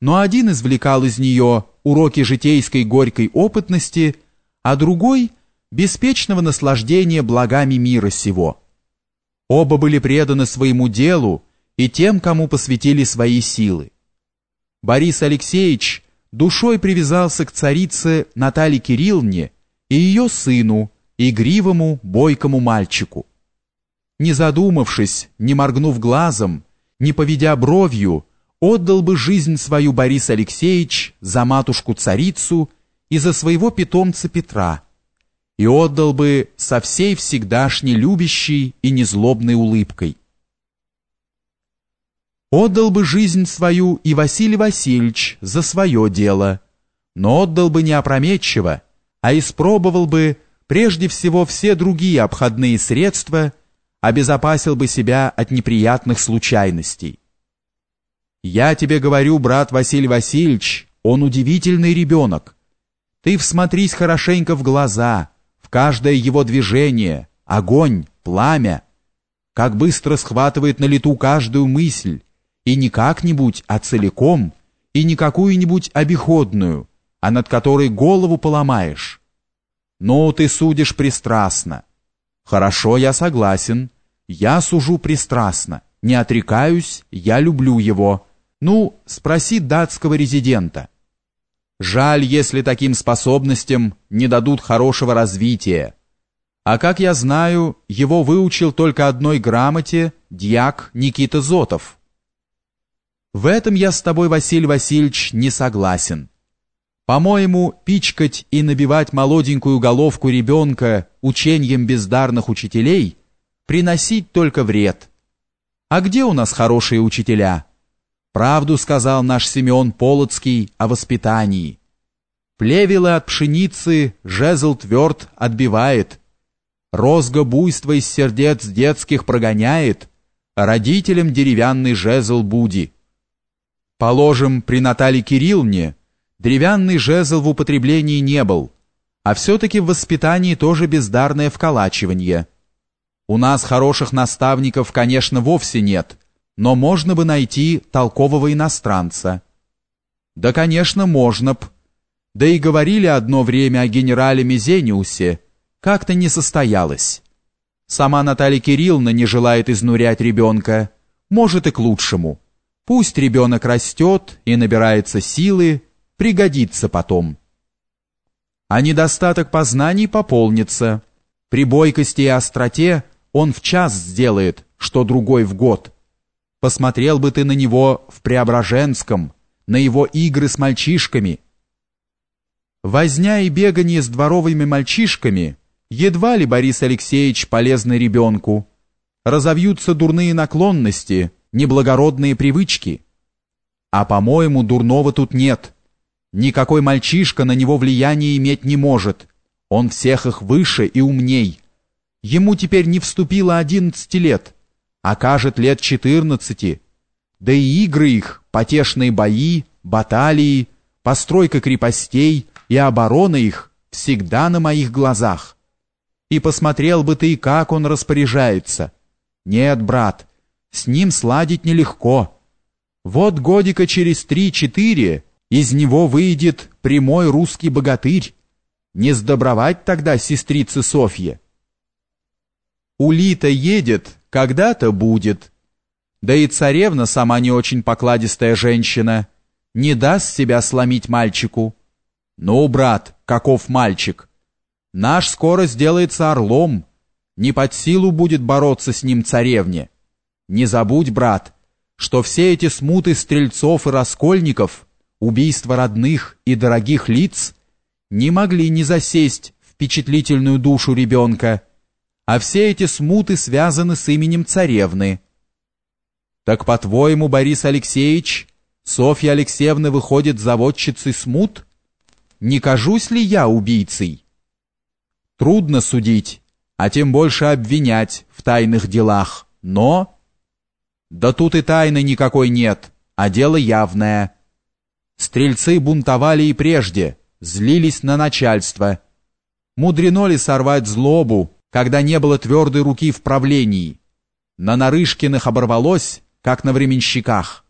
но один извлекал из нее уроки житейской горькой опытности, а другой — беспечного наслаждения благами мира сего. Оба были преданы своему делу и тем, кому посвятили свои силы. Борис Алексеевич душой привязался к царице Наталье Кирилловне и ее сыну, игривому, бойкому мальчику. Не задумавшись, не моргнув глазом, не поведя бровью, отдал бы жизнь свою Борис Алексеевич за матушку-царицу и за своего питомца Петра, и отдал бы со всей всегдашней любящей и незлобной улыбкой. Отдал бы жизнь свою и Василий Васильевич за свое дело, но отдал бы не опрометчиво, а испробовал бы прежде всего все другие обходные средства, обезопасил бы себя от неприятных случайностей. Я тебе говорю, брат Василий Васильевич, он удивительный ребенок. Ты всмотрись хорошенько в глаза, в каждое его движение, огонь, пламя, как быстро схватывает на лету каждую мысль, и не как-нибудь, а целиком, и не какую-нибудь обиходную, а над которой голову поломаешь. Ну, ты судишь пристрастно. Хорошо, я согласен. Я сужу пристрастно. Не отрекаюсь, я люблю его. Ну, спроси датского резидента. Жаль, если таким способностям не дадут хорошего развития. А как я знаю, его выучил только одной грамоте дьяк Никита Зотов. В этом я с тобой, Василий Васильевич, не согласен. По-моему, пичкать и набивать молоденькую головку ребенка учением бездарных учителей приносить только вред. А где у нас хорошие учителя? Правду сказал наш Семен Полоцкий о воспитании. Плевелы от пшеницы жезл тверд отбивает. Розга буйства из сердец детских прогоняет, родителям деревянный жезл буди. Положим, при Наталье Кирилловне деревянный жезл в употреблении не был, а все-таки в воспитании тоже бездарное вколачивание. У нас хороших наставников, конечно, вовсе нет, но можно бы найти толкового иностранца. Да, конечно, можно б. Да и говорили одно время о генерале Мезениусе, как-то не состоялось. Сама Наталья Кирилловна не желает изнурять ребенка, может и к лучшему. Пусть ребенок растет и набирается силы, пригодится потом. А недостаток познаний пополнится. При бойкости и остроте он в час сделает, что другой в год. Посмотрел бы ты на него в Преображенском, на его игры с мальчишками. Возня и бегание с дворовыми мальчишками едва ли Борис Алексеевич полезны ребенку. Разовьются дурные наклонности — неблагородные привычки. А, по-моему, дурного тут нет. Никакой мальчишка на него влияния иметь не может. Он всех их выше и умней. Ему теперь не вступило одиннадцати лет, а кажет лет четырнадцати. Да и игры их, потешные бои, баталии, постройка крепостей и оборона их всегда на моих глазах. И посмотрел бы ты, как он распоряжается. Нет, брат, с ним сладить нелегко. Вот годика через три-четыре из него выйдет прямой русский богатырь. Не сдобровать тогда сестрице Софье. Улита едет, когда-то будет. Да и царевна сама не очень покладистая женщина, не даст себя сломить мальчику. Ну, брат, каков мальчик? Наш скоро сделается орлом, не под силу будет бороться с ним царевне. Не забудь, брат, что все эти смуты стрельцов и раскольников, убийства родных и дорогих лиц не могли не засесть впечатлительную душу ребенка, а все эти смуты связаны с именем царевны. Так, по-твоему, Борис Алексеевич, Софья Алексеевна выходит заводчицей смут? Не кажусь ли я убийцей? Трудно судить, а тем больше обвинять в тайных делах, но... Да тут и тайны никакой нет, а дело явное. Стрельцы бунтовали и прежде, злились на начальство. Мудрено ли сорвать злобу, когда не было твердой руки в правлении? На Нарышкиных оборвалось, как на временщиках.